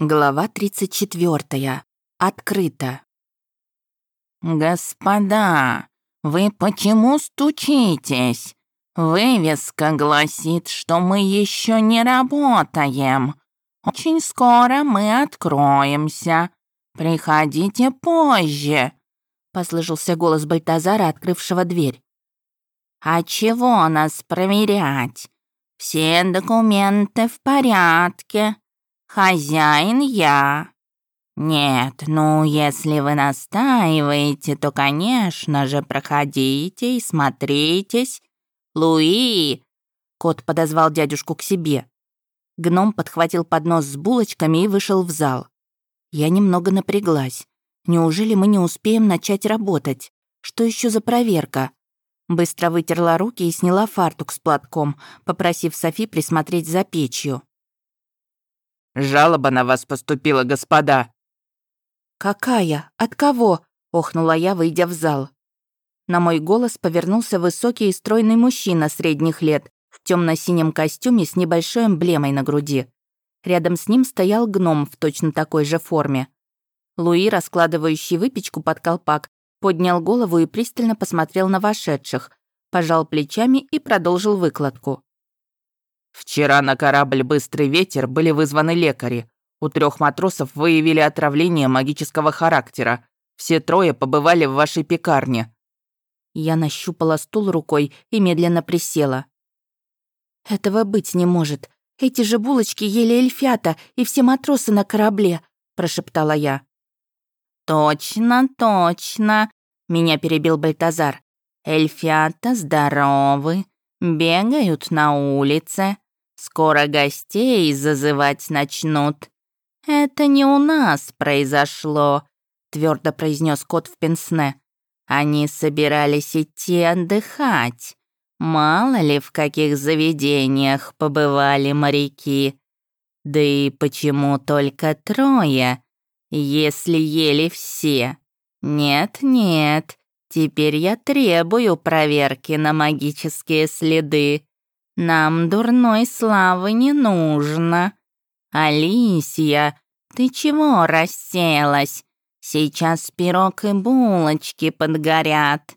Глава 34. Открыто. «Господа, вы почему стучитесь? Вывеска гласит, что мы еще не работаем. Очень скоро мы откроемся. Приходите позже», — послышался голос Бальтазара, открывшего дверь. «А чего нас проверять? Все документы в порядке», «Хозяин я». «Нет, ну, если вы настаиваете, то, конечно же, проходите и смотритесь. Луи!» Кот подозвал дядюшку к себе. Гном подхватил поднос с булочками и вышел в зал. Я немного напряглась. Неужели мы не успеем начать работать? Что еще за проверка? Быстро вытерла руки и сняла фартук с платком, попросив Софи присмотреть за печью. Жалоба на вас поступила, господа». «Какая? От кого?» — охнула я, выйдя в зал. На мой голос повернулся высокий и стройный мужчина средних лет в темно синем костюме с небольшой эмблемой на груди. Рядом с ним стоял гном в точно такой же форме. Луи, раскладывающий выпечку под колпак, поднял голову и пристально посмотрел на вошедших, пожал плечами и продолжил выкладку. Вчера на корабль «Быстрый ветер» были вызваны лекари. У трех матросов выявили отравление магического характера. Все трое побывали в вашей пекарне». Я нащупала стул рукой и медленно присела. «Этого быть не может. Эти же булочки ели эльфята и все матросы на корабле», прошептала я. «Точно, точно», — меня перебил Бальтазар. «Эльфята здоровы, бегают на улице, Скоро гостей зазывать начнут. Это не у нас произошло, твердо произнес кот в пенсне. Они собирались идти отдыхать. Мало ли в каких заведениях побывали моряки. Да и почему только трое, если ели все? Нет-нет, теперь я требую проверки на магические следы. Нам дурной славы не нужно. Алисия, ты чего расселась? Сейчас пирог и булочки подгорят».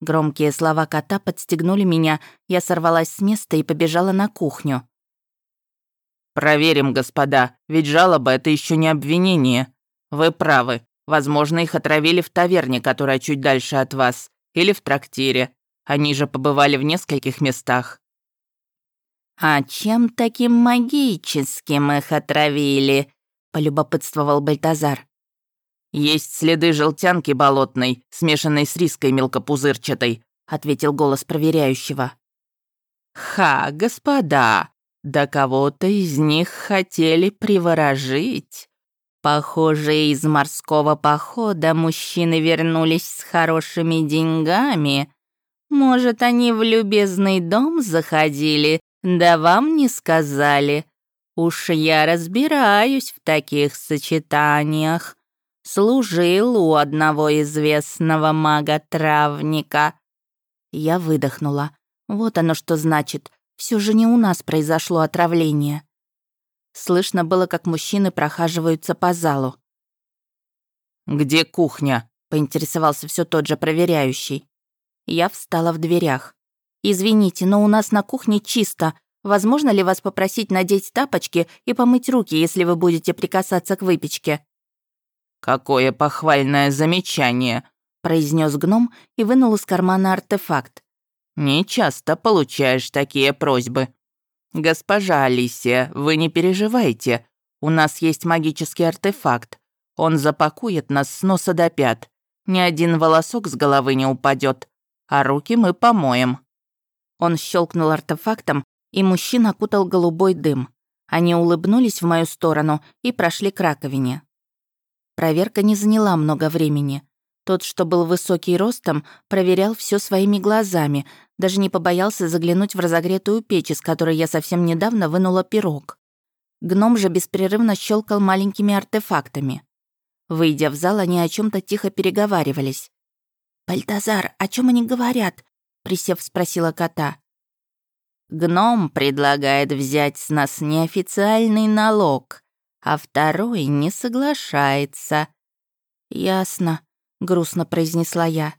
Громкие слова кота подстегнули меня, я сорвалась с места и побежала на кухню. «Проверим, господа, ведь жалоба — это еще не обвинение. Вы правы, возможно, их отравили в таверне, которая чуть дальше от вас, или в трактире. Они же побывали в нескольких местах. «А чем таким магическим их отравили?» — полюбопытствовал Бальтазар. «Есть следы желтянки болотной, смешанной с риской мелкопузырчатой», — ответил голос проверяющего. «Ха, господа, да кого-то из них хотели приворожить. Похоже, из морского похода мужчины вернулись с хорошими деньгами. Может, они в любезный дом заходили да вам не сказали. Уж я разбираюсь в таких сочетаниях. Служил у одного известного мага-травника. Я выдохнула. Вот оно что значит. Все же не у нас произошло отравление. Слышно было, как мужчины прохаживаются по залу. «Где кухня?» — поинтересовался все тот же проверяющий. Я встала в дверях. «Извините, но у нас на кухне чисто. Возможно ли вас попросить надеть тапочки и помыть руки, если вы будете прикасаться к выпечке?» «Какое похвальное замечание!» — произнес гном и вынул из кармана артефакт. «Не часто получаешь такие просьбы. Госпожа Алисия, вы не переживайте. У нас есть магический артефакт. Он запакует нас с носа до пят. Ни один волосок с головы не упадет, а руки мы помоем». Он щелкнул артефактом, и мужчина окутал голубой дым. Они улыбнулись в мою сторону и прошли к раковине. Проверка не заняла много времени. Тот, что был высокий ростом, проверял все своими глазами, даже не побоялся заглянуть в разогретую печь, из которой я совсем недавно вынула пирог. Гном же беспрерывно щелкал маленькими артефактами. Выйдя в зал, они о чем то тихо переговаривались. «Бальтазар, о чем они говорят?» присев, спросила кота. «Гном предлагает взять с нас неофициальный налог, а второй не соглашается». «Ясно», — грустно произнесла я.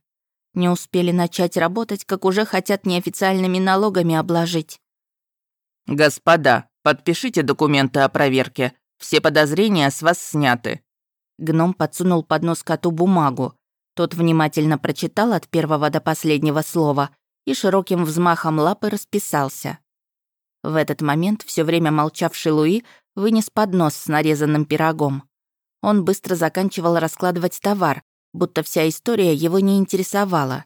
«Не успели начать работать, как уже хотят неофициальными налогами обложить». «Господа, подпишите документы о проверке. Все подозрения с вас сняты». Гном подсунул под нос коту бумагу. Тот внимательно прочитал от первого до последнего слова и широким взмахом лапы расписался. В этот момент все время молчавший Луи вынес поднос с нарезанным пирогом. Он быстро заканчивал раскладывать товар, будто вся история его не интересовала.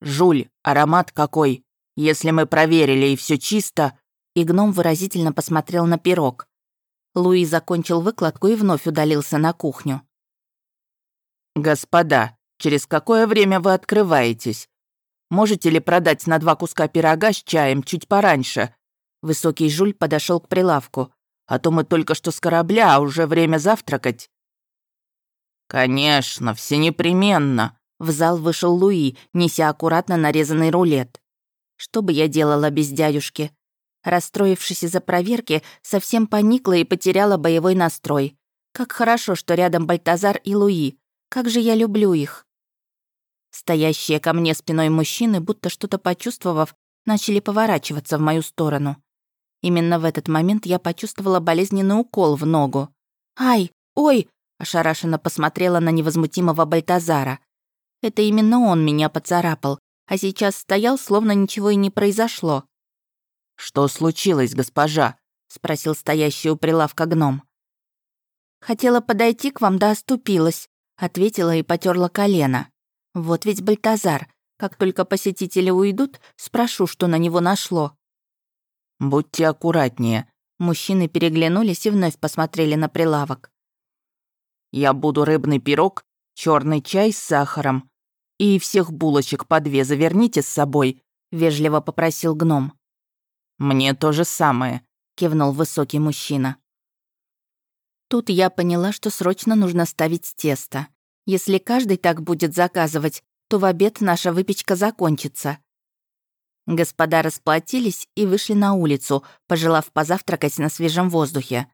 «Жуль, аромат какой! Если мы проверили и все чисто...» И гном выразительно посмотрел на пирог. Луи закончил выкладку и вновь удалился на кухню. «Господа, через какое время вы открываетесь? Можете ли продать на два куска пирога с чаем чуть пораньше?» Высокий жуль подошел к прилавку. «А то мы только что с корабля, а уже время завтракать». «Конечно, все непременно», — в зал вышел Луи, неся аккуратно нарезанный рулет. «Что бы я делала без дядюшки?» Расстроившись из-за проверки, совсем поникла и потеряла боевой настрой. Как хорошо, что рядом Бальтазар и Луи. Как же я люблю их. Стоящие ко мне спиной мужчины, будто что-то почувствовав, начали поворачиваться в мою сторону. Именно в этот момент я почувствовала болезненный укол в ногу. «Ай! Ой!» — ошарашенно посмотрела на невозмутимого Бальтазара. Это именно он меня поцарапал, а сейчас стоял, словно ничего и не произошло. «Что случилось, госпожа?» — спросил стоящий у прилавка гном. «Хотела подойти к вам, да оступилась», — ответила и потерла колено. «Вот ведь Бальтазар. Как только посетители уйдут, спрошу, что на него нашло». «Будьте аккуратнее». Мужчины переглянулись и вновь посмотрели на прилавок. «Я буду рыбный пирог, черный чай с сахаром. И всех булочек по две заверните с собой», — вежливо попросил гном. «Мне то же самое», — кивнул высокий мужчина. Тут я поняла, что срочно нужно ставить тесто. Если каждый так будет заказывать, то в обед наша выпечка закончится. Господа расплатились и вышли на улицу, пожелав позавтракать на свежем воздухе.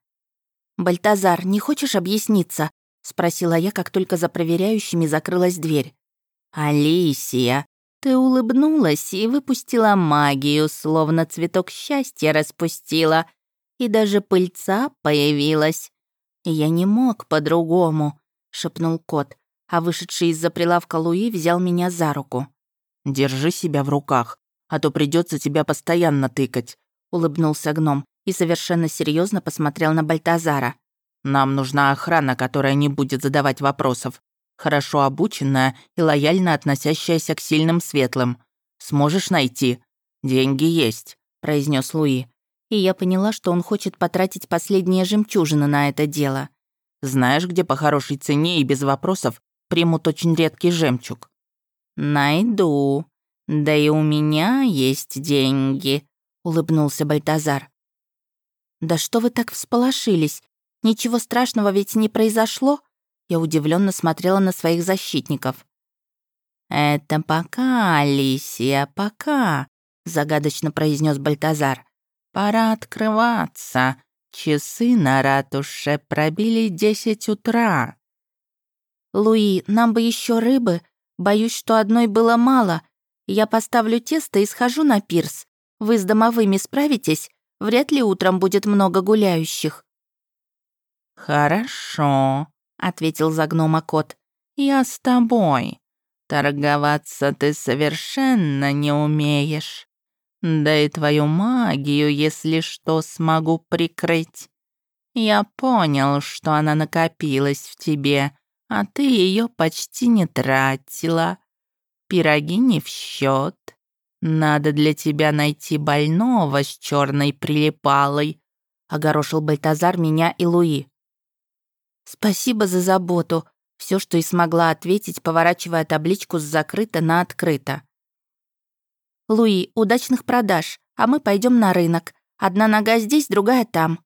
«Бальтазар, не хочешь объясниться?» — спросила я, как только за проверяющими закрылась дверь. «Алисия, ты улыбнулась и выпустила магию, словно цветок счастья распустила, и даже пыльца появилась. Я не мог по-другому, шепнул кот, а вышедший из-за прилавка Луи взял меня за руку. Держи себя в руках, а то придется тебя постоянно тыкать, улыбнулся гном и совершенно серьезно посмотрел на Бальтазара. Нам нужна охрана, которая не будет задавать вопросов хорошо обученная и лояльно относящаяся к сильным светлым. Сможешь найти? Деньги есть», — произнес Луи. И я поняла, что он хочет потратить последние жемчужины на это дело. «Знаешь, где по хорошей цене и без вопросов примут очень редкий жемчуг?» «Найду. Да и у меня есть деньги», — улыбнулся Бальтазар. «Да что вы так всполошились? Ничего страшного ведь не произошло?» Я удивленно смотрела на своих защитников. «Это пока, Алисия, пока», — загадочно произнес Бальтазар. «Пора открываться. Часы на ратуше пробили десять утра». «Луи, нам бы еще рыбы. Боюсь, что одной было мало. Я поставлю тесто и схожу на пирс. Вы с домовыми справитесь? Вряд ли утром будет много гуляющих». «Хорошо», — ответил за гнома кот. «Я с тобой. Торговаться ты совершенно не умеешь. Да и твою магию, если что, смогу прикрыть. Я понял, что она накопилась в тебе, а ты ее почти не тратила. Пироги не в счет. Надо для тебя найти больного с черной прилипалой», — огорошил Бальтазар меня и Луи. «Спасибо за заботу», — все, что и смогла ответить, поворачивая табличку с «закрыто» на «открыто». «Луи, удачных продаж, а мы пойдем на рынок. Одна нога здесь, другая там».